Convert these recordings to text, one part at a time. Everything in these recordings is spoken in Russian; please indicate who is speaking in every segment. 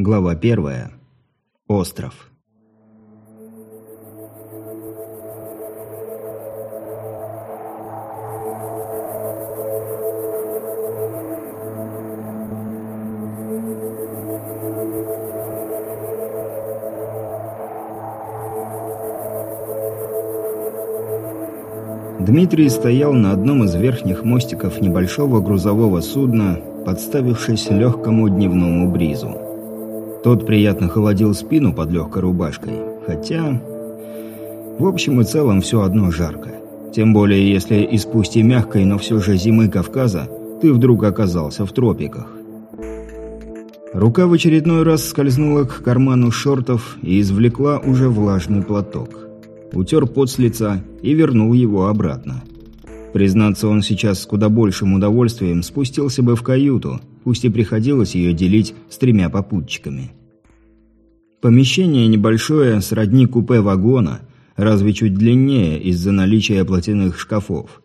Speaker 1: Глава первая. Остров. Дмитрий стоял на одном из верхних мостиков небольшого грузового судна, подставившись легкому дневному бризу. Тот приятно холодил спину под легкой рубашкой, хотя... В общем и целом все одно жарко. Тем более, если из пусть и мягкой, но все же зимы Кавказа, ты вдруг оказался в тропиках. Рука в очередной раз скользнула к карману шортов и извлекла уже влажный платок утер пот с лица и вернул его обратно. Признаться, он сейчас с куда большим удовольствием спустился бы в каюту, пусть и приходилось ее делить с тремя попутчиками. Помещение небольшое, сродни купе вагона, разве чуть длиннее из-за наличия платяных шкафов.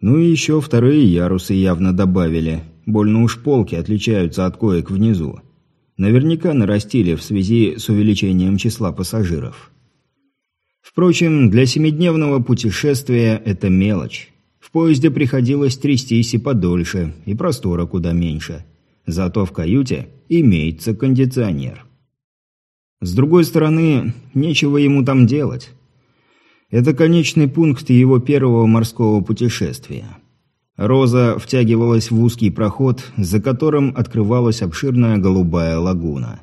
Speaker 1: Ну и еще вторые ярусы явно добавили, больно уж полки отличаются от коек внизу. Наверняка нарастили в связи с увеличением числа пассажиров. Впрочем, для семидневного путешествия это мелочь. В поезде приходилось трястись и подольше, и простора куда меньше. Зато в каюте имеется кондиционер. С другой стороны, нечего ему там делать. Это конечный пункт его первого морского путешествия. Роза втягивалась в узкий проход, за которым открывалась обширная голубая лагуна.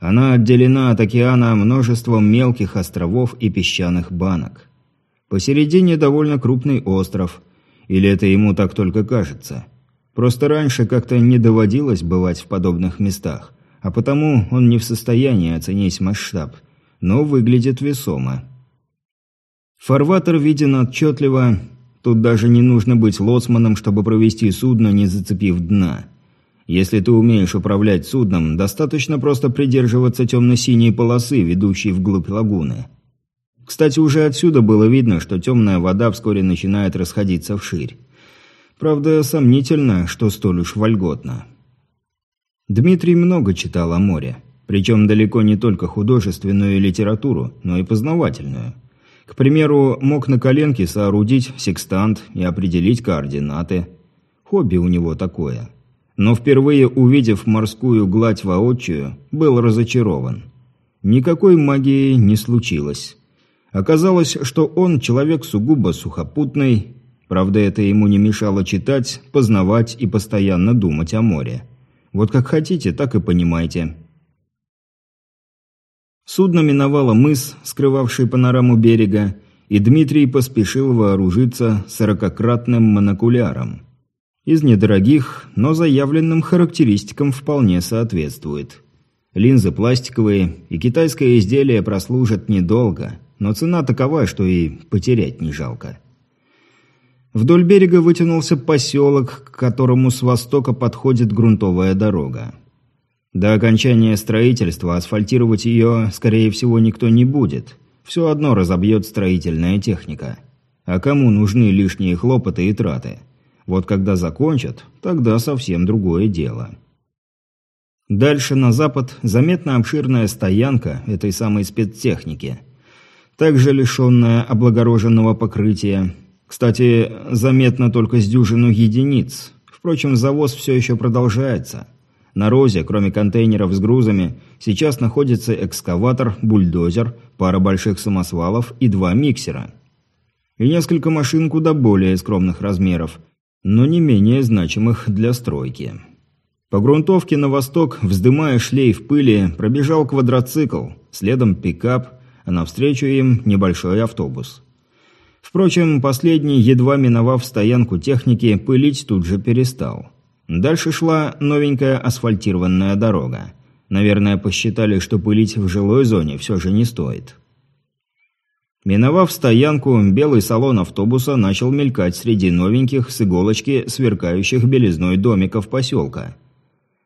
Speaker 1: Она отделена от океана множеством мелких островов и песчаных банок. Посередине довольно крупный остров. Или это ему так только кажется? Просто раньше как-то не доводилось бывать в подобных местах, а потому он не в состоянии оценить масштаб, но выглядит весомо. Фарватер виден отчетливо, тут даже не нужно быть лоцманом, чтобы провести судно, не зацепив дна – если ты умеешь управлять судном, достаточно просто придерживаться темно-синей полосы, ведущей вглубь лагуны. Кстати, уже отсюда было видно, что темная вода вскоре начинает расходиться вширь. Правда, сомнительно, что столь уж вольготно. Дмитрий много читал о море, причем далеко не только художественную литературу, но и познавательную. К примеру, мог на коленке соорудить секстант и определить координаты. Хобби у него такое – но впервые увидев морскую гладь воочию, был разочарован. Никакой магии не случилось. Оказалось, что он человек сугубо сухопутный, правда это ему не мешало читать, познавать и постоянно думать о море. Вот как хотите, так и понимайте. Судно миновало мыс, скрывавший панораму берега, и Дмитрий поспешил вооружиться сорокократным монокуляром. Из недорогих, но заявленным характеристикам вполне соответствует. Линзы пластиковые, и китайское изделие прослужат недолго, но цена такова, что и потерять не жалко. Вдоль берега вытянулся поселок, к которому с востока подходит грунтовая дорога. До окончания строительства асфальтировать ее, скорее всего, никто не будет. Все одно разобьет строительная техника. А кому нужны лишние хлопоты и траты? Вот когда закончат, тогда совсем другое дело. Дальше на запад заметна обширная стоянка этой самой спецтехники. Также лишенная облагороженного покрытия. Кстати, заметно только с дюжину единиц. Впрочем, завоз все еще продолжается. На розе, кроме контейнеров с грузами, сейчас находится экскаватор, бульдозер, пара больших самосвалов и два миксера. И несколько машин куда более скромных размеров – но не менее значимых для стройки. По грунтовке на восток, вздымая шлейф пыли, пробежал квадроцикл, следом пикап, а навстречу им небольшой автобус. Впрочем, последний, едва миновав стоянку техники, пылить тут же перестал. Дальше шла новенькая асфальтированная дорога. Наверное, посчитали, что пылить в жилой зоне все же не стоит. Миновав стоянку, белый салон автобуса начал мелькать среди новеньких с иголочки сверкающих белизной домиков поселка.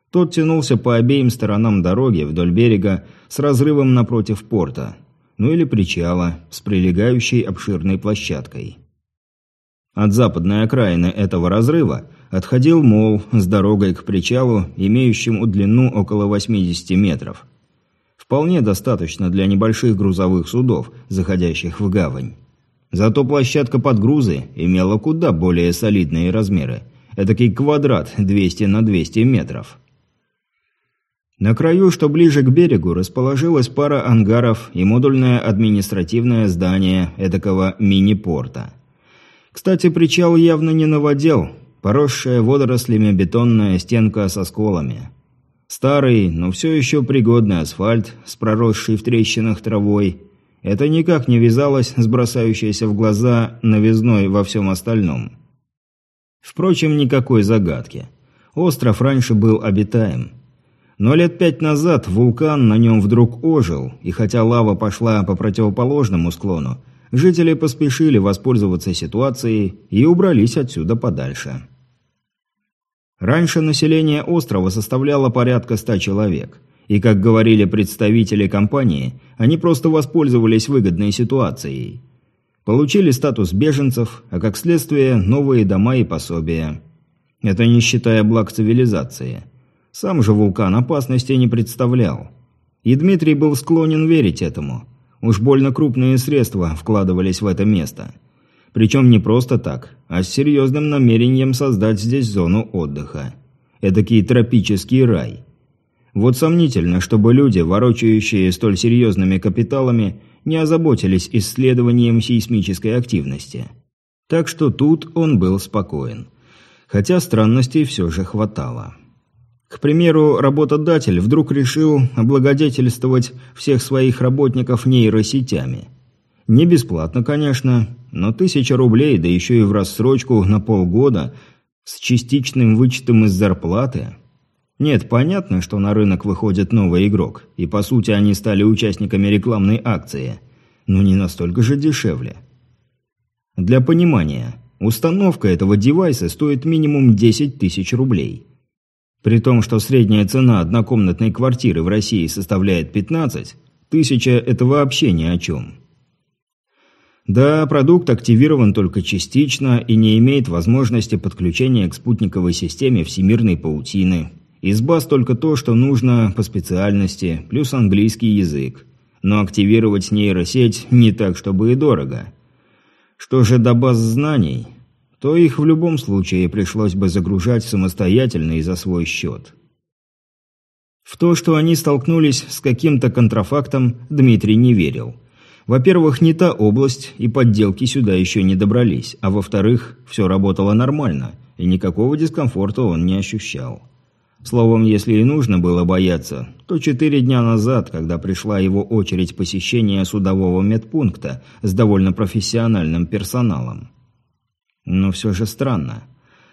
Speaker 1: Тот тянулся по обеим сторонам дороги вдоль берега с разрывом напротив порта, ну или причала с прилегающей обширной площадкой. От западной окраины этого разрыва отходил мол с дорогой к причалу, имеющему длину около 80 метров. Вполне достаточно для небольших грузовых судов, заходящих в гавань. Зато площадка под грузы имела куда более солидные размеры. Этакий квадрат 200 на 200 метров. На краю, что ближе к берегу, расположилась пара ангаров и модульное административное здание эдакого мини-порта. Кстати, причал явно не наводил, поросшая водорослями бетонная стенка со сколами. Старый, но все еще пригодный асфальт с проросшей в трещинах травой. Это никак не вязалось с бросающейся в глаза новизной во всем остальном. Впрочем, никакой загадки. Остров раньше был обитаем. Но лет пять назад вулкан на нем вдруг ожил, и хотя лава пошла по противоположному склону, жители поспешили воспользоваться ситуацией и убрались отсюда подальше. Раньше население острова составляло порядка ста человек, и, как говорили представители компании, они просто воспользовались выгодной ситуацией. Получили статус беженцев, а как следствие новые дома и пособия. Это не считая благ цивилизации – сам же вулкан опасности не представлял. И Дмитрий был склонен верить этому. Уж больно крупные средства вкладывались в это место. Причем не просто так, а с серьезным намерением создать здесь зону отдыха. Эдакий тропический рай. Вот сомнительно, чтобы люди, ворочающие столь серьезными капиталами, не озаботились исследованием сейсмической активности. Так что тут он был спокоен. Хотя странностей все же хватало. К примеру, работодатель вдруг решил облагодетельствовать всех своих работников нейросетями. Не бесплатно, конечно, но тысяча рублей, да еще и в рассрочку на полгода, с частичным вычетом из зарплаты. Нет, понятно, что на рынок выходит новый игрок, и по сути они стали участниками рекламной акции, но не настолько же дешевле. Для понимания, установка этого девайса стоит минимум 10 тысяч рублей – при том, что средняя цена однокомнатной квартиры в России составляет 15, тысяча – это вообще ни о чем. Да, продукт активирован только частично и не имеет возможности подключения к спутниковой системе всемирной паутины. Из баз только то, что нужно по специальности, плюс английский язык. Но активировать нейросеть не так, чтобы и дорого. Что же до баз знаний? То их в любом случае пришлось бы загружать самостоятельно и за свой счет. В то, что они столкнулись с каким-то контрафактом, Дмитрий не верил. Во-первых, не та область, и подделки сюда еще не добрались, а во-вторых, все работало нормально, и никакого дискомфорта он не ощущал. Словом, если и нужно было бояться, то четыре дня назад, когда пришла его очередь посещения судового медпункта с довольно профессиональным персоналом. Но все же странно.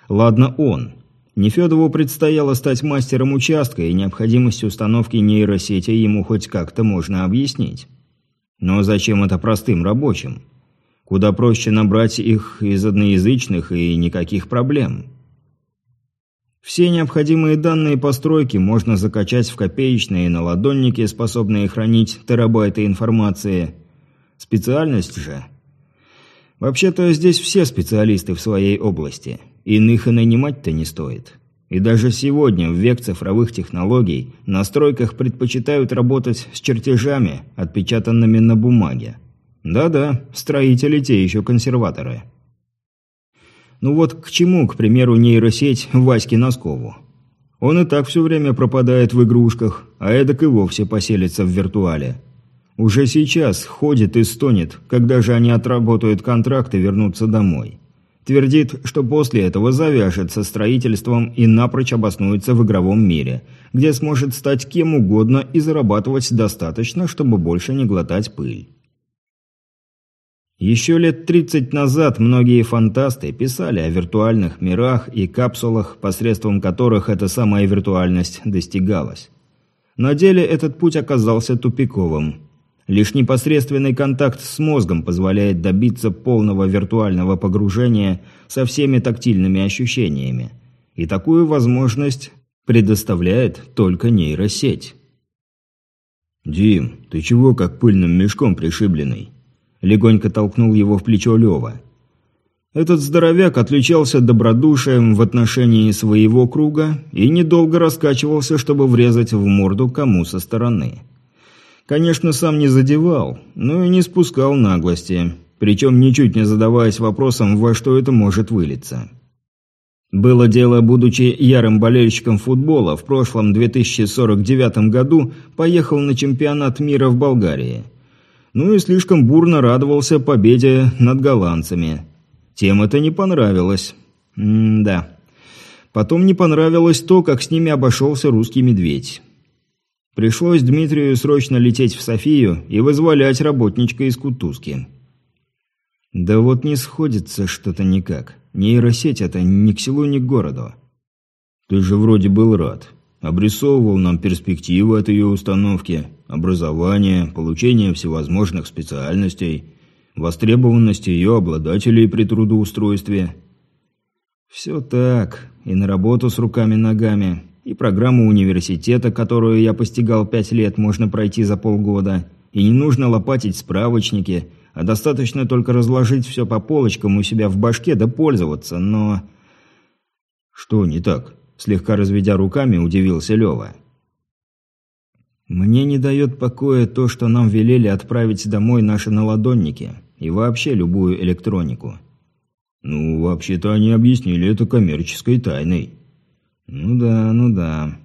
Speaker 1: Ладно он. Нефедову предстояло стать мастером участка, и необходимость установки нейросети ему хоть как-то можно объяснить. Но зачем это простым рабочим? Куда проще набрать их из одноязычных и никаких проблем. Все необходимые данные постройки можно закачать в копеечные наладонники, способные хранить терабайты информации. Специальность же Вообще-то здесь все специалисты в своей области. Иных и нанимать-то не стоит. И даже сегодня, в век цифровых технологий, на стройках предпочитают работать с чертежами, отпечатанными на бумаге. Да-да, строители те еще консерваторы. Ну вот к чему, к примеру, нейросеть Ваське Носкову? Он и так все время пропадает в игрушках, а эдак и вовсе поселится в виртуале. Уже сейчас ходит и стонет, когда же они отработают контракт и вернутся домой. Твердит, что после этого завяжет со строительством и напрочь обоснуется в игровом мире, где сможет стать кем угодно и зарабатывать достаточно, чтобы больше не глотать пыль. Еще лет 30 назад многие фантасты писали о виртуальных мирах и капсулах, посредством которых эта самая виртуальность достигалась. На деле этот путь оказался тупиковым. Лишь непосредственный контакт с мозгом позволяет добиться полного виртуального погружения со всеми тактильными ощущениями. И такую возможность предоставляет только нейросеть. «Дим, ты чего как пыльным мешком пришибленный?» Легонько толкнул его в плечо Лева. Этот здоровяк отличался добродушием в отношении своего круга и недолго раскачивался, чтобы врезать в морду кому со стороны. Конечно, сам не задевал, но и не спускал наглости, причем ничуть не задаваясь вопросом, во что это может вылиться. Было дело, будучи ярым болельщиком футбола, в прошлом 2049 году поехал на чемпионат мира в Болгарии. Ну и слишком бурно радовался победе над голландцами. Тем это не понравилось. М-да. Потом не понравилось то, как с ними обошелся русский медведь. Пришлось Дмитрию срочно лететь в Софию и вызволять работничка из Кутузки. Да вот не сходится что-то никак. Нейросеть это ни к селу, ни к городу. Ты же вроде был рад. Обрисовывал нам перспективы от ее установки, образование, получение всевозможных специальностей, востребованность ее обладателей при трудоустройстве. Все так. И на работу с руками-ногами, и программу университета, которую я постигал пять лет, можно пройти за полгода. И не нужно лопатить справочники, а достаточно только разложить все по полочкам у себя в башке да пользоваться, но... Что не так? Слегка разведя руками, удивился Лева. Мне не дает покоя то, что нам велели отправить домой наши наладонники и вообще любую электронику. Ну, вообще-то они объяснили это коммерческой тайной. Ну да, ну да.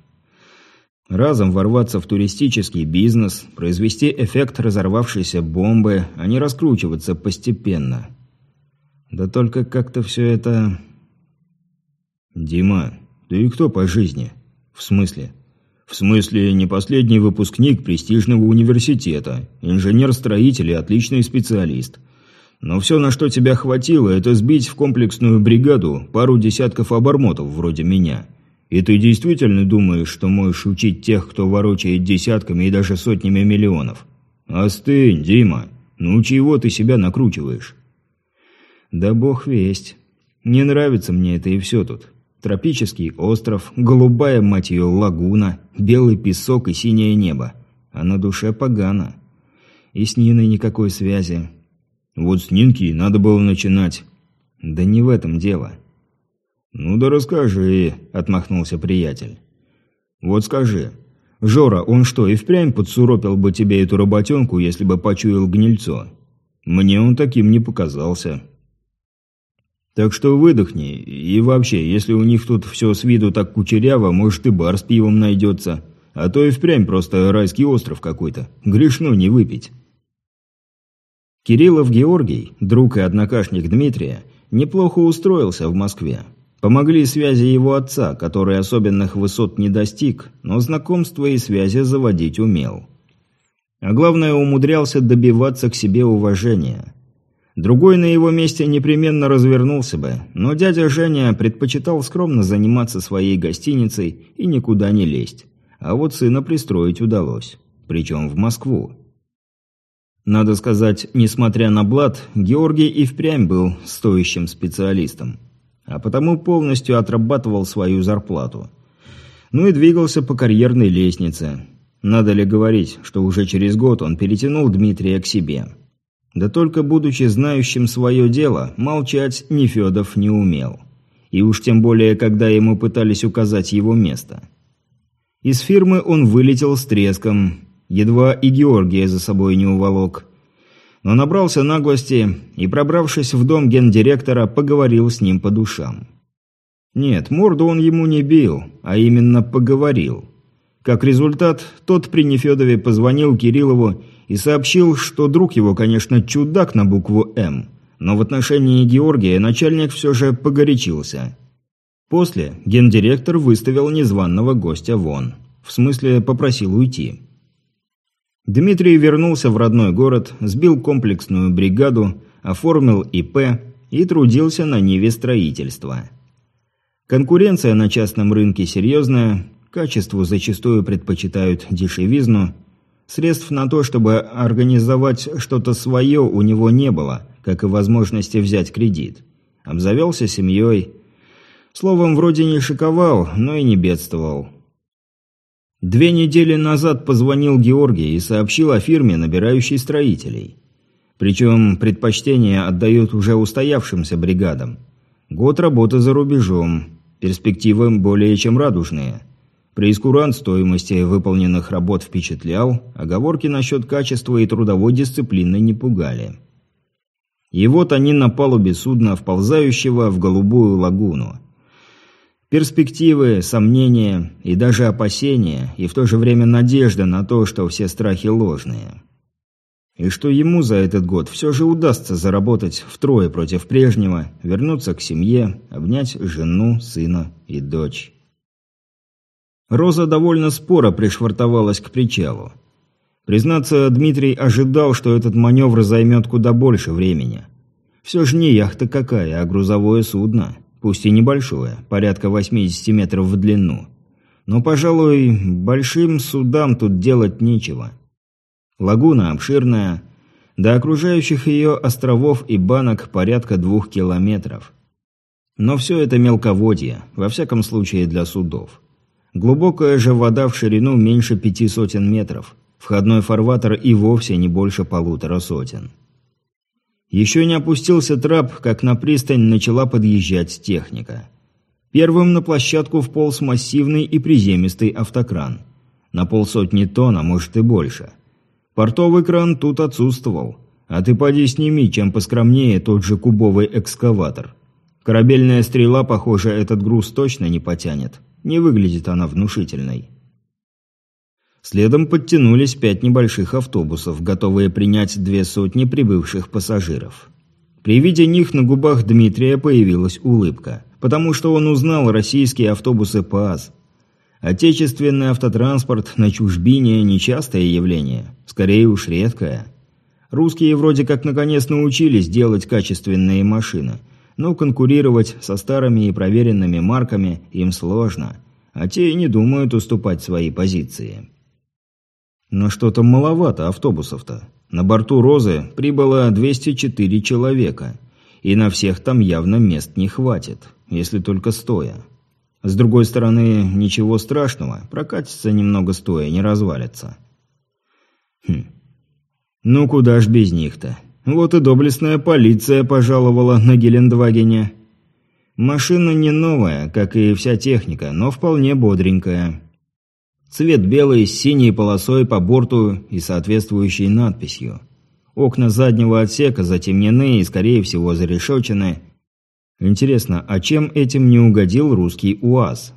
Speaker 1: Разом ворваться в туристический бизнес, произвести эффект разорвавшейся бомбы, а не раскручиваться постепенно. Да только как-то все это... Дима, ты кто по жизни? В смысле? В смысле, не последний выпускник престижного университета, инженер-строитель и отличный специалист. Но все, на что тебя хватило, это сбить в комплексную бригаду пару десятков обормотов вроде меня – и ты действительно думаешь, что можешь учить тех, кто ворочает десятками и даже сотнями миллионов? Остынь, Дима. Ну чего ты себя накручиваешь? Да бог весть. Не нравится мне это и все тут. Тропический остров, голубая, мать ее, лагуна, белый песок и синее небо. А на душе погано. И с Ниной никакой связи. Вот с Нинки надо было начинать. Да не в этом дело. «Ну да расскажи», — отмахнулся приятель. «Вот скажи, Жора, он что, и впрямь подсуропил бы тебе эту работенку, если бы почуял гнильцо? Мне он таким не показался». «Так что выдохни, и вообще, если у них тут все с виду так кучеряво, может и бар с пивом найдется, а то и впрямь просто райский остров какой-то, грешно не выпить». Кириллов Георгий, друг и однокашник Дмитрия, неплохо устроился в Москве. Помогли связи его отца, который особенных высот не достиг, но знакомства и связи заводить умел. А главное, умудрялся добиваться к себе уважения. Другой на его месте непременно развернулся бы, но дядя Женя предпочитал скромно заниматься своей гостиницей и никуда не лезть. А вот сына пристроить удалось. Причем в Москву. Надо сказать, несмотря на блат, Георгий и впрямь был стоящим специалистом а потому полностью отрабатывал свою зарплату. Ну и двигался по карьерной лестнице. Надо ли говорить, что уже через год он перетянул Дмитрия к себе. Да только будучи знающим свое дело, молчать Нефедов не умел. И уж тем более, когда ему пытались указать его место. Из фирмы он вылетел с треском, едва и Георгия за собой не уволок но набрался наглости и, пробравшись в дом гендиректора, поговорил с ним по душам. Нет, морду он ему не бил, а именно поговорил. Как результат, тот при Нефедове позвонил Кириллову и сообщил, что друг его, конечно, чудак на букву «М», но в отношении Георгия начальник все же погорячился. После гендиректор выставил незваного гостя вон. В смысле, попросил уйти. Дмитрий вернулся в родной город, сбил комплексную бригаду, оформил ИП и трудился на ниве строительства. Конкуренция на частном рынке серьезная, качеству зачастую предпочитают дешевизну. Средств на то, чтобы организовать что-то свое, у него не было, как и возможности взять кредит. Обзавелся семьей. Словом, вроде не шиковал, но и не бедствовал. Две недели назад позвонил Георгий и сообщил о фирме, набирающей строителей. Причем предпочтение отдают уже устоявшимся бригадам. Год работы за рубежом, перспективы более чем радужные. Преискурант стоимости выполненных работ впечатлял, оговорки насчет качества и трудовой дисциплины не пугали. И вот они на палубе судна, вползающего в голубую лагуну. Перспективы, сомнения и даже опасения, и в то же время надежда на то, что все страхи ложные. И что ему за этот год все же удастся заработать втрое против прежнего, вернуться к семье, обнять жену, сына и дочь. Роза довольно споро пришвартовалась к причалу. Признаться, Дмитрий ожидал, что этот маневр займет куда больше времени. Все же не яхта какая, а грузовое судно – пусть и небольшое, порядка 80 метров в длину. Но, пожалуй, большим судам тут делать нечего. Лагуна обширная, до окружающих ее островов и банок порядка двух километров. Но все это мелководье, во всяком случае для судов. Глубокая же вода в ширину меньше пяти сотен метров, входной фарватер и вовсе не больше полутора сотен. Еще не опустился трап, как на пристань начала подъезжать техника. Первым на площадку вполз массивный и приземистый автокран. На полсотни тонн, а может и больше. Портовый кран тут отсутствовал. А ты поди сними, чем поскромнее тот же кубовый экскаватор. Корабельная стрела, похоже, этот груз точно не потянет. Не выглядит она внушительной. Следом подтянулись пять небольших автобусов, готовые принять две сотни прибывших пассажиров. При виде них на губах Дмитрия появилась улыбка, потому что он узнал российские автобусы ПАЗ. Отечественный автотранспорт на чужбине – нечастое явление, скорее уж редкое. Русские вроде как наконец научились делать качественные машины, но конкурировать со старыми и проверенными марками им сложно, а те не думают уступать свои позиции. Но что-то маловато автобусов-то. На борту «Розы» прибыло 204 человека. И на всех там явно мест не хватит, если только стоя. С другой стороны, ничего страшного, прокатится немного стоя, не развалится. Хм. Ну куда ж без них-то? Вот и доблестная полиция пожаловала на Гелендвагене. Машина не новая, как и вся техника, но вполне бодренькая. Цвет белый с синей полосой по борту и соответствующей надписью. Окна заднего отсека затемнены и, скорее всего, зарешочены. Интересно, а чем этим не угодил русский УАЗ?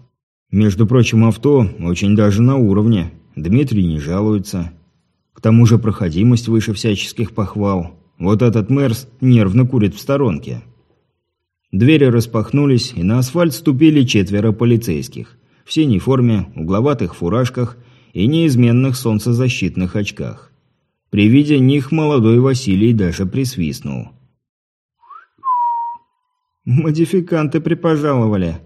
Speaker 1: Между прочим, авто очень даже на уровне. Дмитрий не жалуется. К тому же проходимость выше всяческих похвал. Вот этот Мерс нервно курит в сторонке. Двери распахнулись, и на асфальт ступили четверо полицейских в синей форме, угловатых фуражках и неизменных солнцезащитных очках. При виде них молодой Василий даже присвистнул. «Модификанты припожаловали».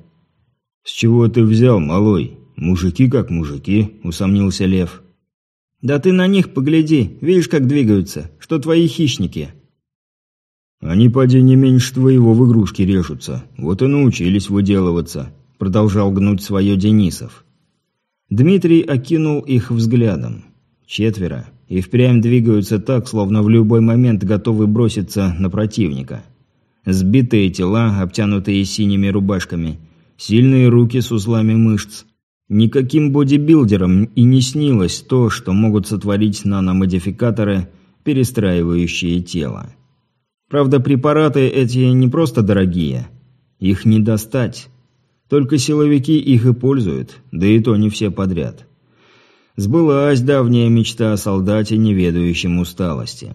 Speaker 1: «С чего ты взял, малой? Мужики как мужики», — усомнился Лев. «Да ты на них погляди, видишь, как двигаются, что твои хищники». «Они, поди, не меньше твоего в игрушки режутся, вот и научились выделываться», продолжал гнуть свое Денисов. Дмитрий окинул их взглядом. Четверо. И впрямь двигаются так, словно в любой момент готовы броситься на противника. Сбитые тела, обтянутые синими рубашками. Сильные руки с узлами мышц. Никаким бодибилдерам и не снилось то, что могут сотворить наномодификаторы, перестраивающие тело. Правда, препараты эти не просто дорогие. Их не достать. Только силовики их и пользуют, да и то не все подряд. Сбылась давняя мечта о солдате, не ведающем усталости.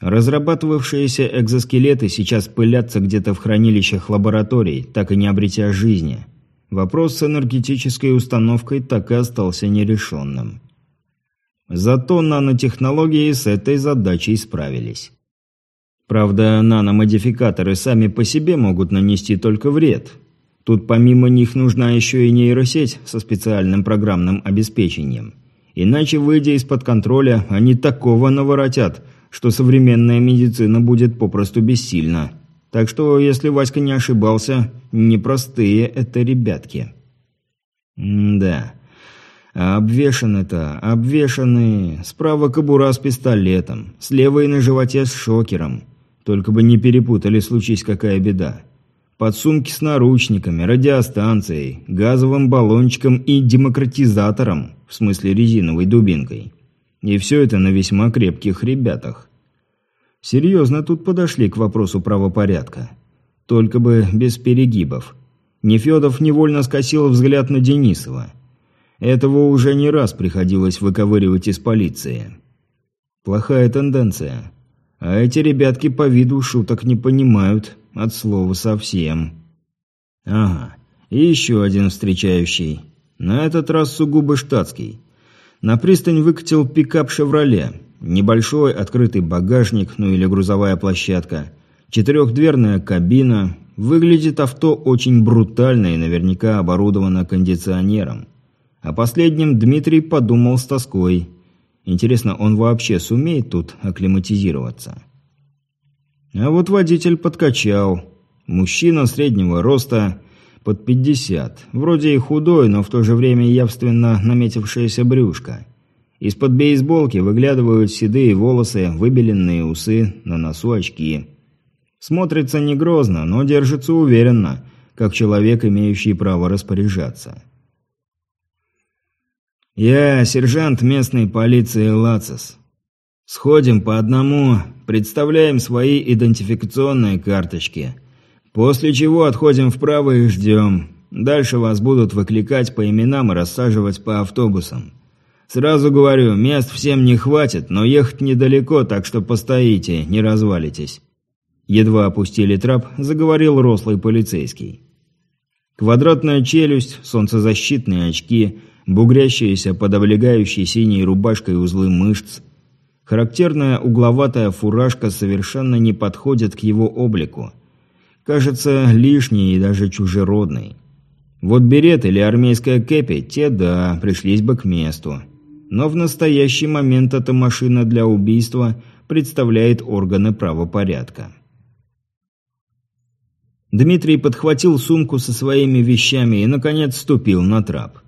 Speaker 1: Разрабатывавшиеся экзоскелеты сейчас пылятся где-то в хранилищах лабораторий, так и не обретя жизни. Вопрос с энергетической установкой так и остался нерешенным. Зато нанотехнологии с этой задачей справились. Правда, наномодификаторы сами по себе могут нанести только вред – Тут помимо них нужна еще и нейросеть со специальным программным обеспечением. Иначе, выйдя из-под контроля, они такого наворотят, что современная медицина будет попросту бессильна. Так что, если Васька не ошибался, непростые это ребятки. М да. А обвешаны-то, обвешаны. Справа кобура с пистолетом, слева и на животе с шокером. Только бы не перепутали, случись какая беда. Подсумки с наручниками, радиостанцией, газовым баллончиком и демократизатором, в смысле резиновой дубинкой. И все это на весьма крепких ребятах. Серьезно тут подошли к вопросу правопорядка. Только бы без перегибов. Нефедов невольно скосил взгляд на Денисова. Этого уже не раз приходилось выковыривать из полиции. Плохая тенденция. А эти ребятки по виду шуток не понимают, от слова совсем. Ага, и еще один встречающий. На этот раз сугубо штатский. На пристань выкатил пикап «Шевроле». Небольшой открытый багажник, ну или грузовая площадка. Четырехдверная кабина. Выглядит авто очень брутально и наверняка оборудовано кондиционером. О последнем Дмитрий подумал с тоской. Интересно, он вообще сумеет тут акклиматизироваться? А вот водитель подкачал. Мужчина среднего роста, под 50. Вроде и худой, но в то же время явственно наметившееся брюшко. Из-под бейсболки выглядывают седые волосы, выбеленные усы, на носу очки. Смотрится не грозно, но держится уверенно, как человек, имеющий право распоряжаться. «Я сержант местной полиции Лацис. Сходим по одному, представляем свои идентификационные карточки. После чего отходим вправо и ждем. Дальше вас будут выкликать по именам и рассаживать по автобусам. Сразу говорю, мест всем не хватит, но ехать недалеко, так что постоите, не развалитесь». Едва опустили трап, заговорил рослый полицейский. Квадратная челюсть, солнцезащитные очки, бугрящиеся под облегающей синей рубашкой узлы мышц. Характерная угловатая фуражка совершенно не подходит к его облику. Кажется лишней и даже чужеродной. Вот берет или армейская кепи, те да, пришлись бы к месту. Но в настоящий момент эта машина для убийства представляет органы правопорядка. Дмитрий подхватил сумку со своими вещами и, наконец, ступил на трап.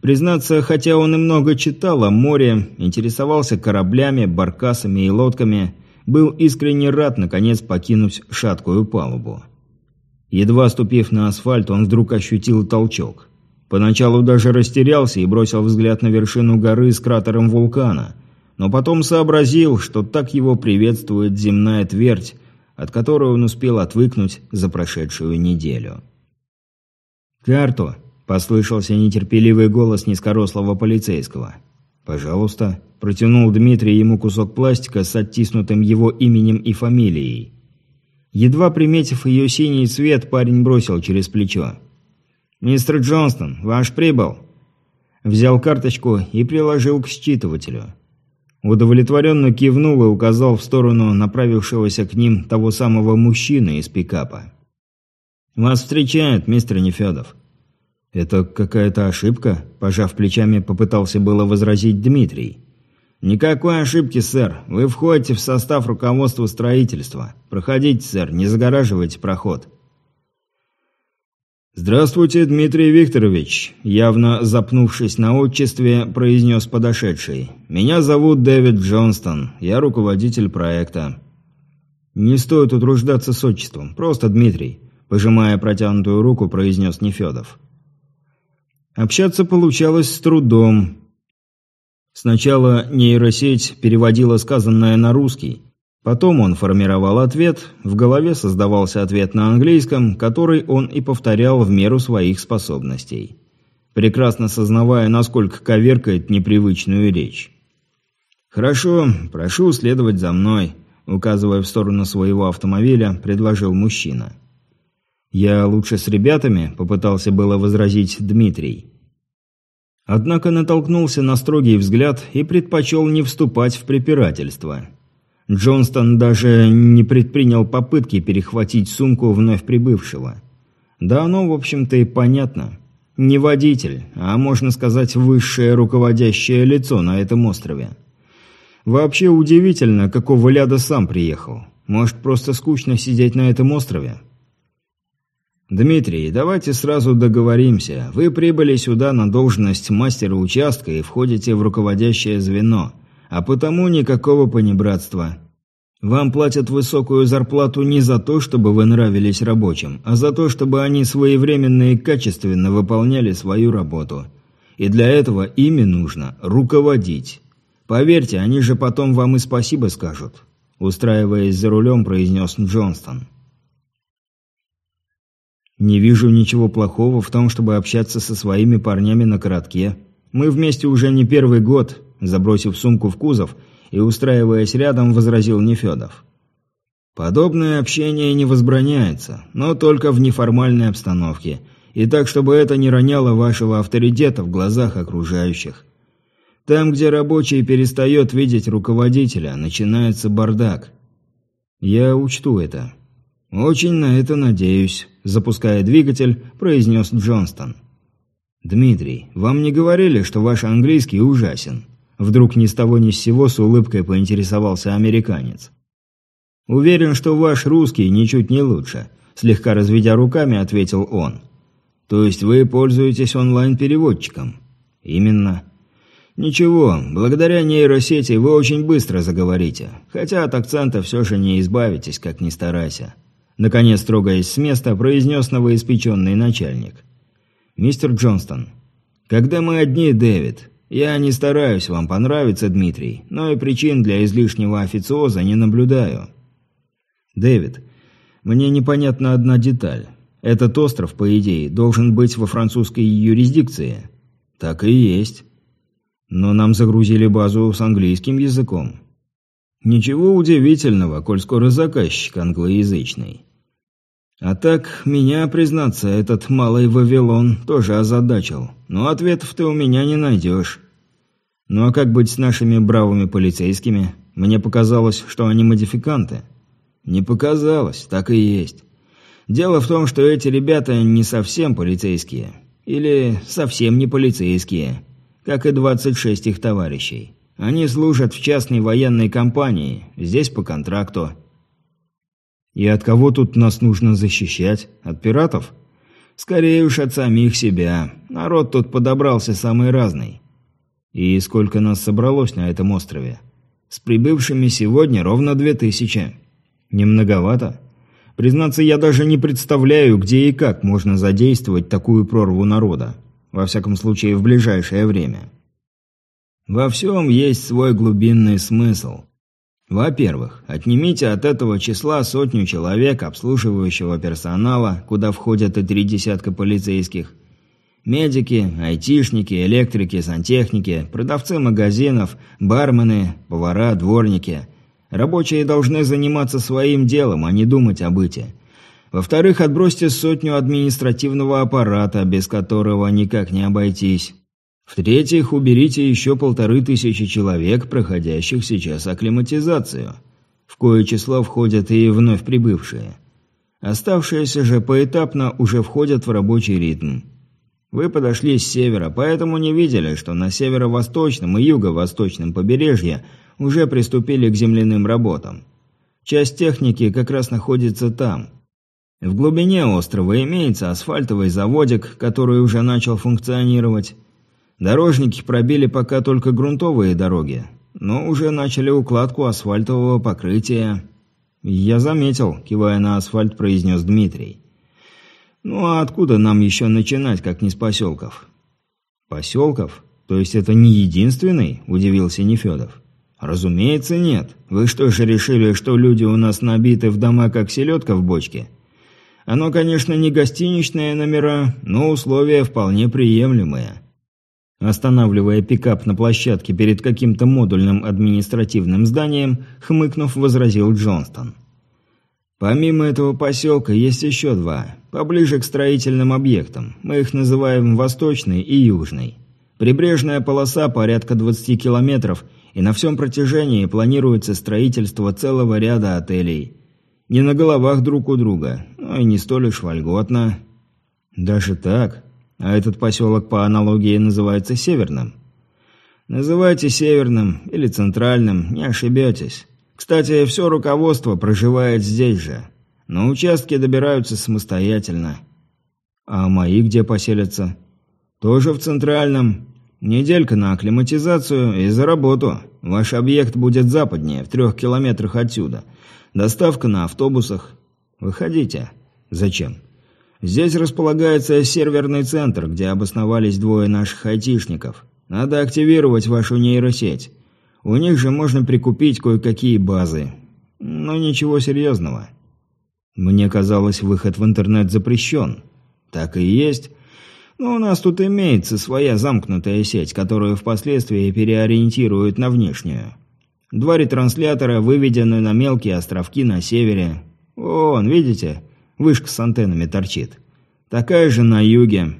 Speaker 1: Признаться, хотя он и много читал о море, интересовался кораблями, баркасами и лодками, был искренне рад, наконец, покинуть шаткую палубу. Едва ступив на асфальт, он вдруг ощутил толчок. Поначалу даже растерялся и бросил взгляд на вершину горы с кратером вулкана, но потом сообразил, что так его приветствует земная твердь, от которой он успел отвыкнуть за прошедшую неделю. «Карту!» Послышался нетерпеливый голос низкорослого полицейского. «Пожалуйста», – протянул Дмитрий ему кусок пластика с оттиснутым его именем и фамилией. Едва приметив ее синий цвет, парень бросил через плечо. «Мистер Джонстон, ваш прибыл!» Взял карточку и приложил к считывателю. Удовлетворенно кивнул и указал в сторону направившегося к ним того самого мужчины из пикапа. «Вас встречают, мистер Нефедов. «Это какая-то ошибка?» – пожав плечами, попытался было возразить Дмитрий. «Никакой ошибки, сэр. Вы входите в состав руководства строительства. Проходите, сэр, не загораживайте проход». «Здравствуйте, Дмитрий Викторович», – явно запнувшись на отчестве, произнес подошедший. «Меня зовут Дэвид Джонстон. Я руководитель проекта». «Не стоит утруждаться с отчеством. Просто Дмитрий», – пожимая протянутую руку, произнес Нефедов. Общаться получалось с трудом. Сначала нейросеть переводила сказанное на русский. Потом он формировал ответ, в голове создавался ответ на английском, который он и повторял в меру своих способностей. Прекрасно сознавая, насколько коверкает непривычную речь. «Хорошо, прошу следовать за мной», – указывая в сторону своего автомобиля, предложил мужчина. «Я лучше с ребятами», – попытался было возразить Дмитрий. Однако натолкнулся на строгий взгляд и предпочел не вступать в препирательство. Джонстон даже не предпринял попытки перехватить сумку вновь прибывшего. Да оно, в общем-то, и понятно. Не водитель, а, можно сказать, высшее руководящее лицо на этом острове. Вообще удивительно, какого ляда сам приехал. Может, просто скучно сидеть на этом острове? «Дмитрий, давайте сразу договоримся. Вы прибыли сюда на должность мастера участка и входите в руководящее звено, а потому никакого понебратства. Вам платят высокую зарплату не за то, чтобы вы нравились рабочим, а за то, чтобы они своевременно и качественно выполняли свою работу. И для этого ими нужно руководить. Поверьте, они же потом вам и спасибо скажут», устраиваясь за рулем, произнес Джонстон. Не вижу ничего плохого в том, чтобы общаться со своими парнями на коротке. Мы вместе уже не первый год, забросив сумку в кузов и устраиваясь рядом, возразил Нефедов. Подобное общение не возбраняется, но только в неформальной обстановке, и так, чтобы это не роняло вашего авторитета в глазах окружающих. Там, где рабочий перестает видеть руководителя, начинается бардак. Я учту это. «Очень на это надеюсь», – запуская двигатель, произнес Джонстон. «Дмитрий, вам не говорили, что ваш английский ужасен?» Вдруг ни с того ни с сего с улыбкой поинтересовался американец. «Уверен, что ваш русский ничуть не лучше», – слегка разведя руками, ответил он. «То есть вы пользуетесь онлайн-переводчиком?» «Именно». «Ничего, благодаря нейросети вы очень быстро заговорите, хотя от акцента все же не избавитесь, как ни старайся». Наконец, трогаясь с места, произнес новоиспеченный начальник. «Мистер Джонстон, когда мы одни, Дэвид, я не стараюсь вам понравиться, Дмитрий, но и причин для излишнего официоза не наблюдаю». «Дэвид, мне непонятна одна деталь. Этот остров, по идее, должен быть во французской юрисдикции». «Так и есть». «Но нам загрузили базу с английским языком». «Ничего удивительного, коль скоро заказчик англоязычный». А так, меня, признаться, этот малый Вавилон тоже озадачил. Но ответов ты у меня не найдешь. Ну а как быть с нашими бравыми полицейскими? Мне показалось, что они модификанты. Не показалось, так и есть. Дело в том, что эти ребята не совсем полицейские. Или совсем не полицейские. Как и 26 их товарищей. Они служат в частной военной компании, здесь по контракту. И от кого тут нас нужно защищать? От пиратов? Скорее уж от самих себя. Народ тут подобрался самый разный. И сколько нас собралось на этом острове? С прибывшими сегодня ровно две тысячи. Не многовато? Признаться, я даже не представляю, где и как можно задействовать такую прорву народа. Во всяком случае, в ближайшее время. Во всем есть свой глубинный смысл. Во-первых, отнимите от этого числа сотню человек обслуживающего персонала, куда входят и три десятка полицейских. Медики, айтишники, электрики, сантехники, продавцы магазинов, бармены, повара, дворники. Рабочие должны заниматься своим делом, а не думать о быте. Во-вторых, отбросьте сотню административного аппарата, без которого никак не обойтись. В-третьих, уберите еще полторы тысячи человек, проходящих сейчас акклиматизацию. В кое число входят и вновь прибывшие. Оставшиеся же поэтапно уже входят в рабочий ритм. Вы подошли с севера, поэтому не видели, что на северо-восточном и юго-восточном побережье уже приступили к земляным работам. Часть техники как раз находится там. В глубине острова имеется асфальтовый заводик, который уже начал функционировать. Дорожники пробили пока только грунтовые дороги, но уже начали укладку асфальтового покрытия. «Я заметил», – кивая на асфальт, произнес Дмитрий. «Ну а откуда нам еще начинать, как не с поселков?» «Поселков? То есть это не единственный?» – удивился Нефедов. «Разумеется, нет. Вы что же решили, что люди у нас набиты в дома, как селедка в бочке?» «Оно, конечно, не гостиничные номера, но условия вполне приемлемые». Останавливая пикап на площадке перед каким-то модульным административным зданием, хмыкнув, возразил Джонстон. «Помимо этого поселка есть еще два, поближе к строительным объектам. Мы их называем Восточный и Южный. Прибрежная полоса порядка 20 километров, и на всем протяжении планируется строительство целого ряда отелей. Не на головах друг у друга, но и не столь уж вольготно». «Даже так?» А этот поселок по аналогии называется Северным. Называйте Северным или Центральным, не ошибетесь. Кстати, все руководство проживает здесь же. На участке добираются самостоятельно. А мои где поселятся? Тоже в центральном. Неделька на акклиматизацию и за работу. Ваш объект будет западнее, в трех километрах отсюда. Доставка на автобусах. Выходите. Зачем? Здесь располагается серверный центр, где обосновались двое наших айтишников. Надо активировать вашу нейросеть. У них же можно прикупить кое-какие базы. Но ничего серьезного. Мне казалось, выход в интернет запрещен. Так и есть. Но у нас тут имеется своя замкнутая сеть, которую впоследствии переориентируют на внешнюю. Два ретранслятора выведены на мелкие островки на севере. Вон, видите? Вышка с антеннами торчит. Такая же на юге.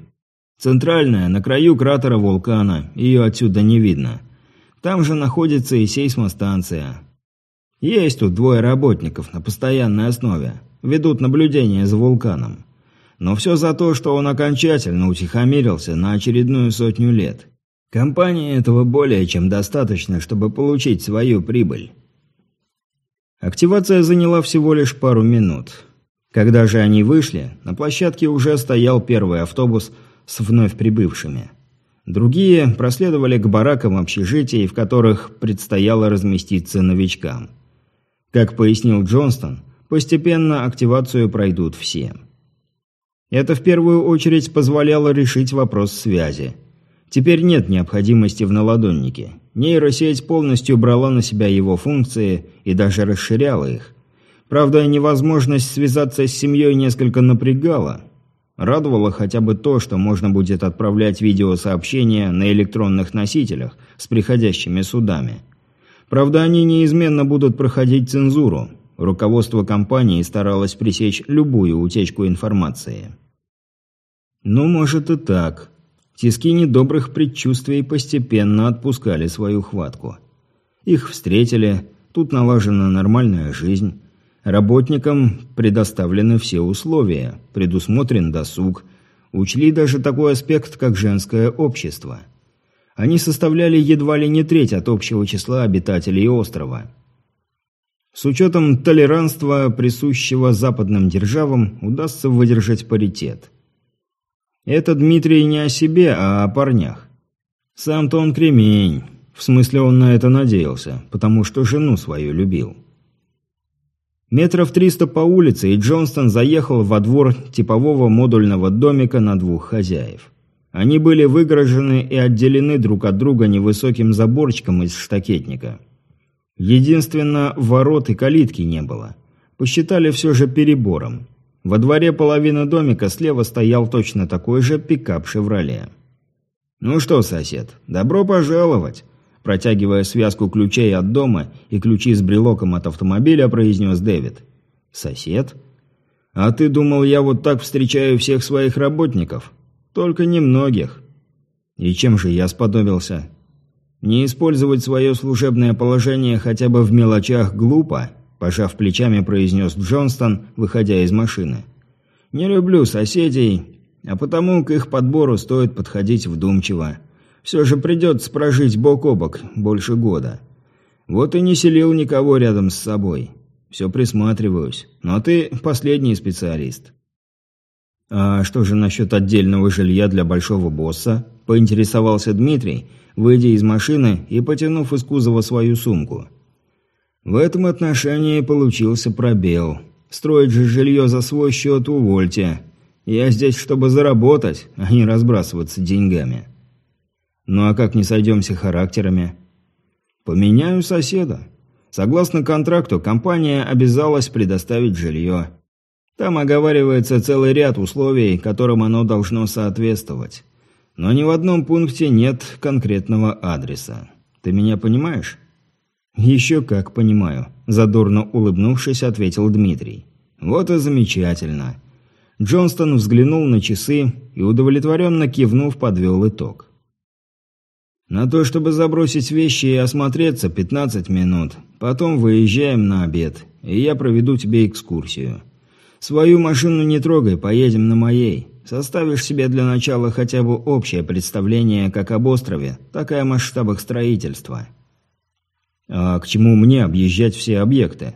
Speaker 1: Центральная, на краю кратера вулкана. Ее отсюда не видно. Там же находится и сейсмостанция. Есть тут двое работников на постоянной основе. Ведут наблюдение за вулканом. Но все за то, что он окончательно утихомирился на очередную сотню лет. Компании этого более чем достаточно, чтобы получить свою прибыль. Активация заняла всего лишь пару минут. Когда же они вышли, на площадке уже стоял первый автобус с вновь прибывшими. Другие проследовали к баракам общежитий, в которых предстояло разместиться новичкам. Как пояснил Джонстон, постепенно активацию пройдут все. Это в первую очередь позволяло решить вопрос связи. Теперь нет необходимости в наладоннике. Нейросеть полностью брала на себя его функции и даже расширяла их. Правда, невозможность связаться с семьей несколько напрягала. Радовало хотя бы то, что можно будет отправлять видеосообщения на электронных носителях с приходящими судами. Правда, они неизменно будут проходить цензуру. Руководство компании старалось пресечь любую утечку информации. Ну, может и так. Тиски недобрых предчувствий постепенно отпускали свою хватку. Их встретили, тут налажена нормальная жизнь. Работникам предоставлены все условия, предусмотрен досуг. Учли даже такой аспект, как женское общество. Они составляли едва ли не треть от общего числа обитателей острова. С учетом толерантства, присущего западным державам, удастся выдержать паритет. Это Дмитрий не о себе, а о парнях. Сам-то он кремень. В смысле, он на это надеялся, потому что жену свою любил. Метров триста по улице, и Джонстон заехал во двор типового модульного домика на двух хозяев. Они были выгорожены и отделены друг от друга невысоким заборчиком из штакетника. Единственно, ворот и калитки не было. Посчитали все же перебором. Во дворе половины домика слева стоял точно такой же пикап «Шевроле». «Ну что, сосед, добро пожаловать!» Протягивая связку ключей от дома и ключи с брелоком от автомобиля, произнес Дэвид. «Сосед? А ты думал, я вот так встречаю всех своих работников? Только немногих. И чем же я сподобился? Не использовать свое служебное положение хотя бы в мелочах глупо?» Пожав плечами, произнес Джонстон, выходя из машины. «Не люблю соседей, а потому к их подбору стоит подходить вдумчиво. Все же придется прожить бок о бок больше года. Вот и не селил никого рядом с собой. Все присматриваюсь. Но ты последний специалист. А что же насчет отдельного жилья для большого босса? Поинтересовался Дмитрий, выйдя из машины и потянув из кузова свою сумку. В этом отношении получился пробел. Строить же жилье за свой счет увольте. Я здесь, чтобы заработать, а не разбрасываться деньгами. Ну а как не сойдемся характерами? Поменяю соседа. Согласно контракту, компания обязалась предоставить жилье. Там оговаривается целый ряд условий, которым оно должно соответствовать. Но ни в одном пункте нет конкретного адреса. Ты меня понимаешь? Еще как понимаю, задорно улыбнувшись, ответил Дмитрий. Вот и замечательно. Джонстон взглянул на часы и удовлетворенно кивнув подвел итог. На то, чтобы забросить вещи и осмотреться, 15 минут. Потом выезжаем на обед, и я проведу тебе экскурсию. Свою машину не трогай, поедем на моей. Составишь себе для начала хотя бы общее представление как об острове, так и о масштабах строительства. А к чему мне объезжать все объекты?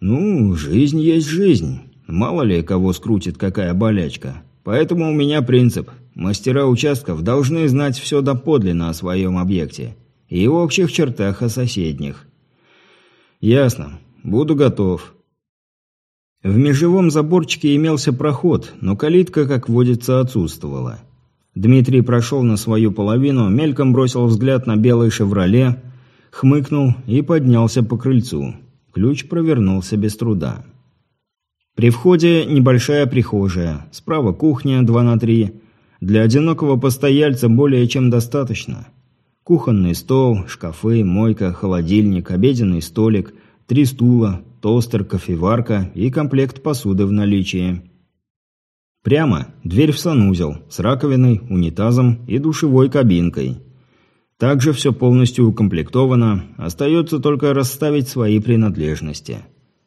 Speaker 1: Ну, жизнь есть жизнь. Мало ли кого скрутит какая болячка. Поэтому у меня принцип. Мастера участков должны знать все доподлинно о своем объекте. И в общих чертах о соседних. Ясно. Буду готов. В межевом заборчике имелся проход, но калитка, как водится, отсутствовала. Дмитрий прошел на свою половину, мельком бросил взгляд на белый «Шевроле», хмыкнул и поднялся по крыльцу. Ключ провернулся без труда. При входе небольшая прихожая, справа кухня 2 на 3. Для одинокого постояльца более чем достаточно. Кухонный стол, шкафы, мойка, холодильник, обеденный столик, три стула, тостер, кофеварка и комплект посуды в наличии. Прямо дверь в санузел с раковиной, унитазом и душевой кабинкой. Также все полностью укомплектовано, остается только расставить свои принадлежности.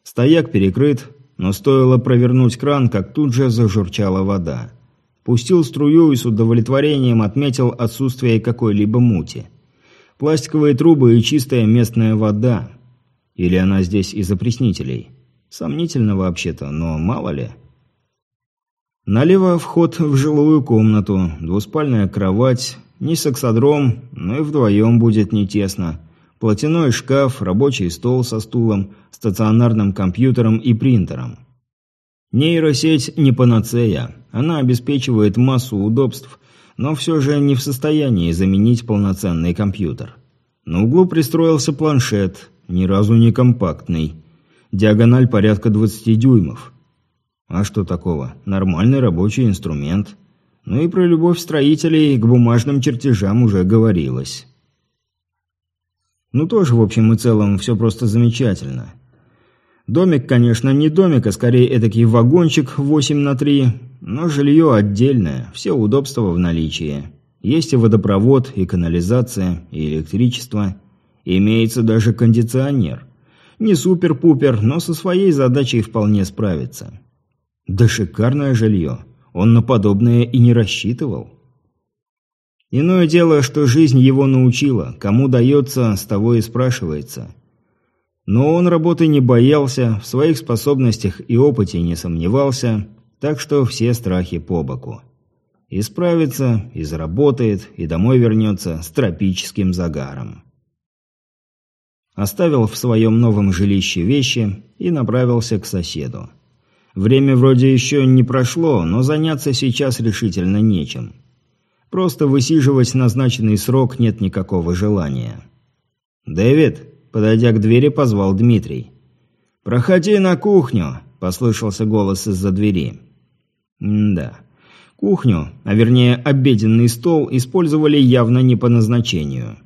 Speaker 1: Стояк перекрыт, но стоило провернуть кран, как тут же зажурчала вода. Пустил струю и с удовлетворением отметил отсутствие какой-либо мути. Пластиковые трубы и чистая местная вода. Или она здесь из опреснителей? Сомнительно вообще-то, но мало ли. Налево вход в жилую комнату, двуспальная кровать, не сексодром, но и вдвоем будет не тесно. Платяной шкаф, рабочий стол со стулом, стационарным компьютером и принтером. Нейросеть не панацея. Она обеспечивает массу удобств, но все же не в состоянии заменить полноценный компьютер. На углу пристроился планшет, ни разу не компактный. Диагональ порядка 20 дюймов. А что такого? Нормальный рабочий инструмент. Ну и про любовь строителей к бумажным чертежам уже говорилось. Ну тоже, в общем и целом, все просто замечательно. Домик, конечно, не домик, а скорее эдакий вагончик 8 на 3, но жилье отдельное, все удобства в наличии. Есть и водопровод, и канализация, и электричество. Имеется даже кондиционер. Не супер-пупер, но со своей задачей вполне справится. Да шикарное жилье. Он на подобное и не рассчитывал. Иное дело, что жизнь его научила, кому дается, с того и спрашивается. Но он работы не боялся, в своих способностях и опыте не сомневался, так что все страхи по боку. И справится, и заработает, и домой вернется с тропическим загаром. Оставил в своем новом жилище вещи и направился к соседу. Время вроде еще не прошло, но заняться сейчас решительно нечем. Просто высиживать назначенный срок нет никакого желания. «Дэвид», подойдя к двери, позвал Дмитрий. «Проходи на кухню», – послышался голос из-за двери. М да. Кухню, а вернее обеденный стол, использовали явно не по назначению.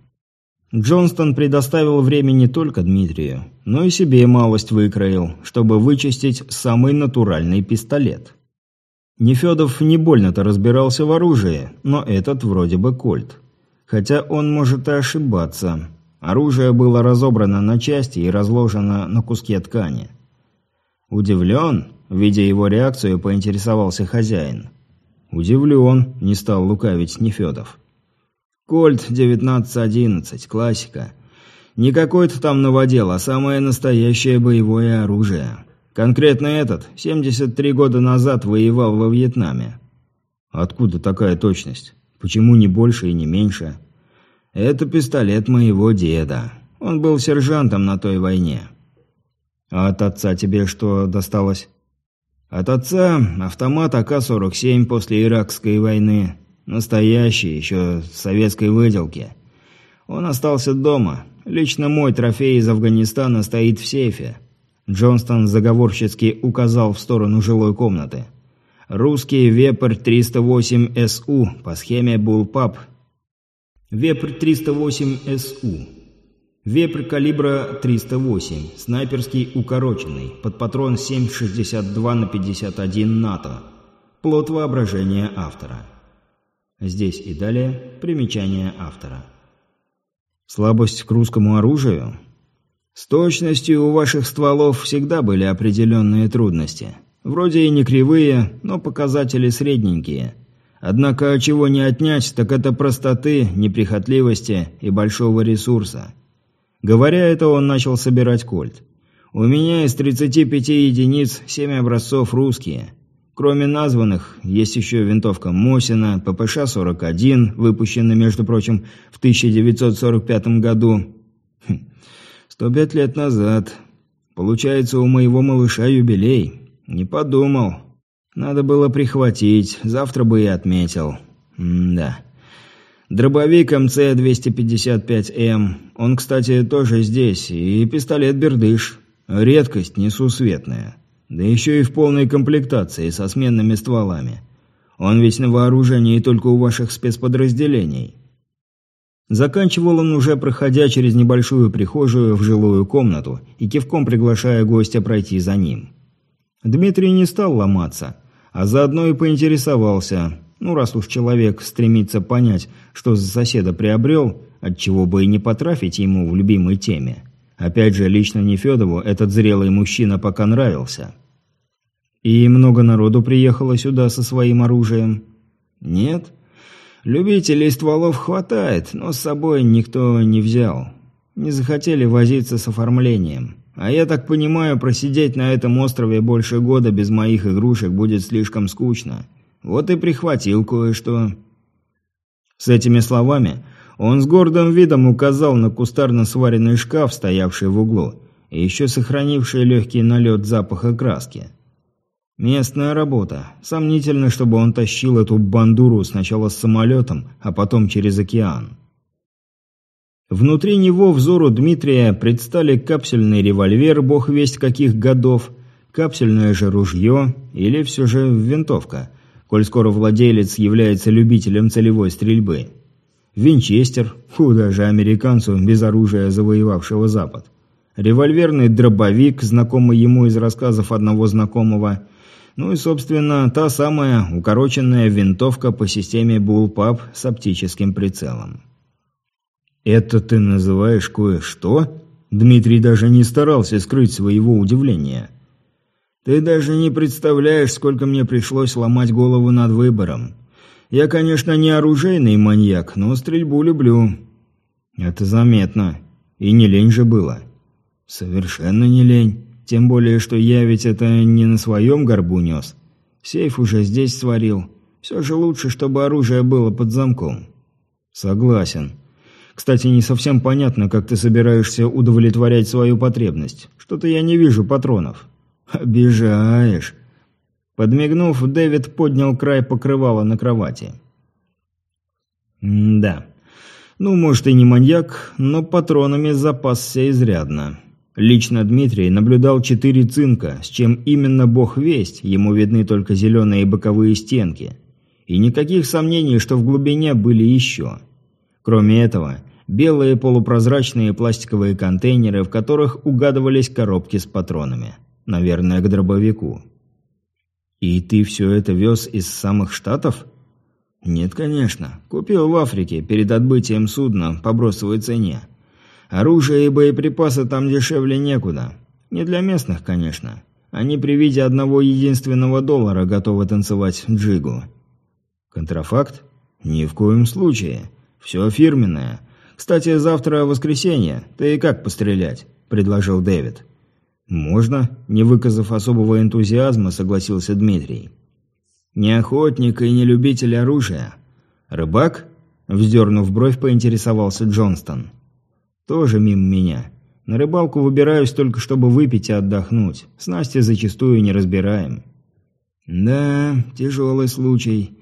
Speaker 1: Джонстон предоставил время не только Дмитрию, но и себе малость выкроил, чтобы вычистить самый натуральный пистолет. Нефедов не больно-то разбирался в оружии, но этот вроде бы кольт. Хотя он может и ошибаться. Оружие было разобрано на части и разложено на куске ткани. Удивлен, видя его реакцию, поинтересовался хозяин. Удивлен, не стал лукавить Нефедов. Кольт 1911, классика. Не какой-то там новодел, а самое настоящее боевое оружие. Конкретно этот 73 года назад воевал во Вьетнаме. Откуда такая точность? Почему не больше и не меньше? Это пистолет моего деда. Он был сержантом на той войне. А от отца тебе что досталось? От отца автомат АК-47 после Иракской войны. Настоящий, еще советской выделки. Он остался дома. Лично мой трофей из Афганистана стоит в сейфе. Джонстон заговорщицки указал в сторону жилой комнаты. «Русский Вепрь-308СУ по схеме Bullpup». Вепрь-308СУ. Вепрь калибра 308, снайперский укороченный, под патрон 7,62 на 51 НАТО. Плод воображения автора. Здесь и далее примечание автора. Слабость к русскому оружию? С точностью у ваших стволов всегда были определенные трудности. Вроде и не кривые, но показатели средненькие. Однако чего не отнять, так это простоты, неприхотливости и большого ресурса. Говоря это, он начал собирать кольт. У меня из 35 единиц 7 образцов русские. Кроме названных, есть еще винтовка Мосина, ППШ-41, выпущенная, между прочим, в 1945 году. 105 хм, лет назад. Получается, у моего малыша юбилей. Не подумал. Надо было прихватить, завтра бы и отметил. М да. Дробовик МЦ-255М. Он, кстати, тоже здесь. И пистолет «Бердыш». Редкость несусветная. Да еще и в полной комплектации, со сменными стволами. Он весь на вооружении только у ваших спецподразделений. Заканчивал он уже, проходя через небольшую прихожую в жилую комнату и кивком приглашая гостя пройти за ним. Дмитрий не стал ломаться, а заодно и поинтересовался, ну раз уж человек стремится понять, что за соседа приобрел, отчего бы и не потрафить ему в любимой теме. Опять же, лично Нефедову этот зрелый мужчина пока нравился. И много народу приехало сюда со своим оружием? Нет? Любителей стволов хватает, но с собой никто не взял. Не захотели возиться с оформлением. А я так понимаю, просидеть на этом острове больше года без моих игрушек будет слишком скучно. Вот и прихватил кое-что. С этими словами он с гордым видом указал на кустарно сваренный шкаф, стоявший в углу, и еще сохранивший легкий налет запаха краски. Местная работа. Сомнительно, чтобы он тащил эту бандуру сначала с самолетом, а потом через океан. Внутри него взору Дмитрия предстали капсельный револьвер, бог весть каких годов, капсельное же ружье или все же винтовка, коль скоро владелец является любителем целевой стрельбы – Винчестер, куда же американцу без оружия завоевавшего Запад. Револьверный дробовик, знакомый ему из рассказов одного знакомого. Ну и, собственно, та самая укороченная винтовка по системе Bullpup с оптическим прицелом. «Это ты называешь кое-что?» Дмитрий даже не старался скрыть своего удивления. «Ты даже не представляешь, сколько мне пришлось ломать голову над выбором. Я, конечно, не оружейный маньяк, но стрельбу люблю. Это заметно. И не лень же было. Совершенно не лень. Тем более, что я ведь это не на своем горбу нес. Сейф уже здесь сварил. Все же лучше, чтобы оружие было под замком. Согласен. Кстати, не совсем понятно, как ты собираешься удовлетворять свою потребность. Что-то я не вижу патронов. Обижаешь. Подмигнув, Дэвид поднял край покрывала на кровати. «Да. Ну, может, и не маньяк, но патронами запасся изрядно. Лично Дмитрий наблюдал четыре цинка, с чем именно бог весть, ему видны только зеленые боковые стенки. И никаких сомнений, что в глубине были еще. Кроме этого, белые полупрозрачные пластиковые контейнеры, в которых угадывались коробки с патронами. Наверное, к дробовику. «И ты все это вез из самых Штатов?» «Нет, конечно. Купил в Африке перед отбытием судна по бросовой цене. Оружие и боеприпасы там дешевле некуда. Не для местных, конечно. Они при виде одного единственного доллара готовы танцевать джигу». «Контрафакт?» «Ни в коем случае. Все фирменное. Кстати, завтра воскресенье. Ты как пострелять?» – предложил Дэвид. «Можно», – не выказав особого энтузиазма, согласился Дмитрий. «Не охотник и не любитель оружия. Рыбак?» – вздернув бровь, поинтересовался Джонстон. «Тоже мимо меня. На рыбалку выбираюсь только, чтобы выпить и отдохнуть. С Настей зачастую не разбираем». «Да, тяжелый случай.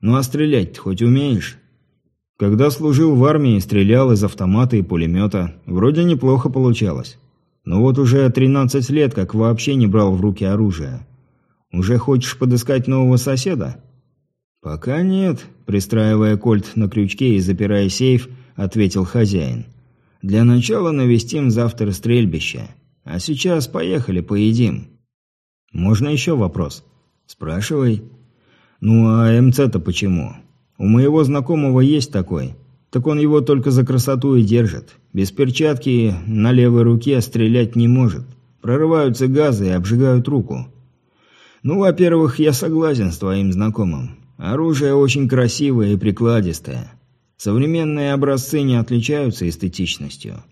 Speaker 1: Ну а стрелять-то хоть умеешь?» «Когда служил в армии, стрелял из автомата и пулемета. Вроде неплохо получалось». Но вот уже 13 лет, как вообще не брал в руки оружие. Уже хочешь подыскать нового соседа? Пока нет, пристраивая кольт на крючке и запирая сейф, ответил хозяин. Для начала навестим завтра стрельбище. А сейчас поехали, поедим. Можно еще вопрос? Спрашивай. Ну а МЦ-то почему? У моего знакомого есть такой так он его только за красоту и держит. Без перчатки на левой руке стрелять не может. Прорываются газы и обжигают руку. Ну, во-первых, я согласен с твоим знакомым. Оружие очень красивое и прикладистое. Современные образцы не отличаются эстетичностью.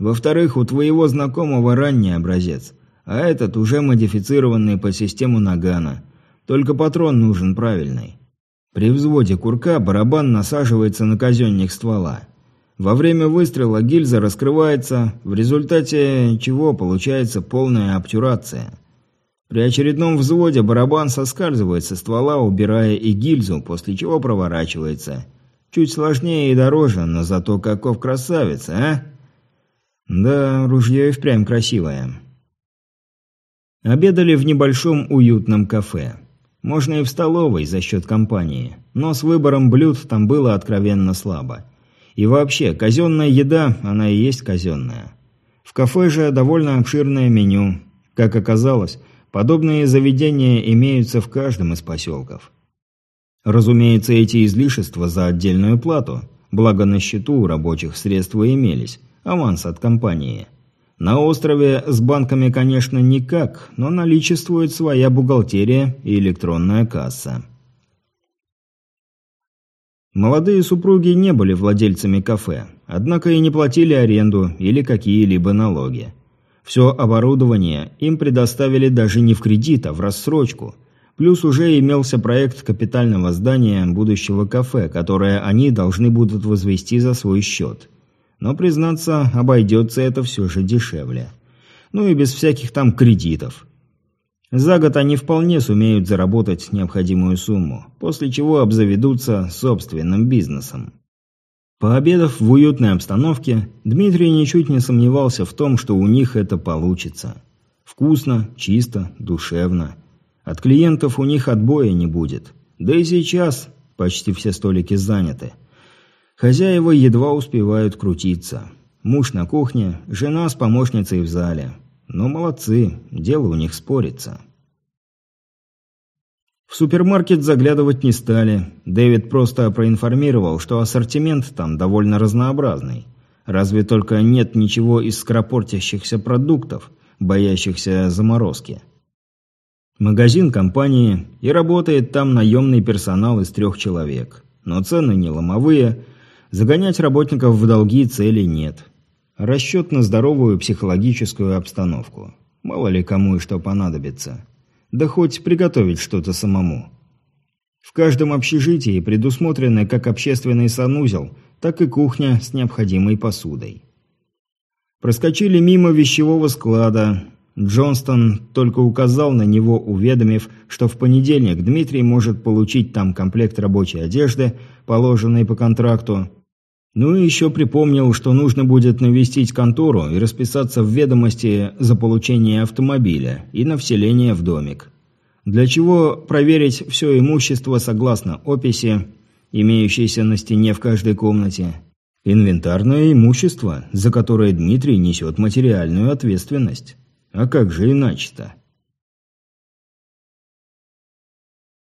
Speaker 1: Во-вторых, у твоего знакомого ранний образец, а этот уже модифицированный по систему Нагана. Только патрон нужен правильный. При взводе курка барабан насаживается на казенник ствола. Во время выстрела гильза раскрывается, в результате чего получается полная обтюрация. При очередном взводе барабан соскальзывает со ствола, убирая и гильзу, после чего проворачивается. Чуть сложнее и дороже, но зато каков красавец, а? Да, ружье и впрямь красивое. Обедали в небольшом уютном кафе. Можно и в столовой за счет компании, но с выбором блюд там было откровенно слабо. И вообще, казенная еда, она и есть казенная. В кафе же довольно обширное меню. Как оказалось, подобные заведения имеются в каждом из поселков. Разумеется, эти излишества за отдельную плату, благо на счету у рабочих средства имелись, аванс от компании – на острове с банками, конечно, никак, но наличествует своя бухгалтерия и электронная касса. Молодые супруги не были владельцами кафе, однако и не платили аренду или какие-либо налоги. Все оборудование им предоставили даже не в кредит, а в рассрочку. Плюс уже имелся проект капитального здания будущего кафе, которое они должны будут возвести за свой счет. Но, признаться, обойдется это все же дешевле. Ну и без всяких там кредитов. За год они вполне сумеют заработать необходимую сумму, после чего обзаведутся собственным бизнесом. Пообедав в уютной обстановке, Дмитрий ничуть не сомневался в том, что у них это получится. Вкусно, чисто, душевно. От клиентов у них отбоя не будет. Да и сейчас почти все столики заняты – Хозяева едва успевают крутиться. Муж на кухне, жена с помощницей в зале. Но молодцы, дело у них спорится. В супермаркет заглядывать не стали. Дэвид просто проинформировал, что ассортимент там довольно разнообразный. Разве только нет ничего из скоропортящихся продуктов, боящихся заморозки. Магазин компании, и работает там наемный персонал из трех человек. Но цены не ломовые – Загонять работников в долги цели нет. Расчет на здоровую психологическую обстановку. Мало ли кому и что понадобится. Да хоть приготовить что-то самому. В каждом общежитии предусмотрены как общественный санузел, так и кухня с необходимой посудой. Проскочили мимо вещевого склада. Джонстон только указал на него, уведомив, что в понедельник Дмитрий может получить там комплект рабочей одежды, положенный по контракту, ну и еще припомнил, что нужно будет навестить контору и расписаться в ведомости за получение автомобиля и на вселение в домик. Для чего проверить все имущество согласно описи, имеющейся на стене в каждой комнате. Инвентарное имущество, за которое Дмитрий несет материальную ответственность. А как же иначе-то?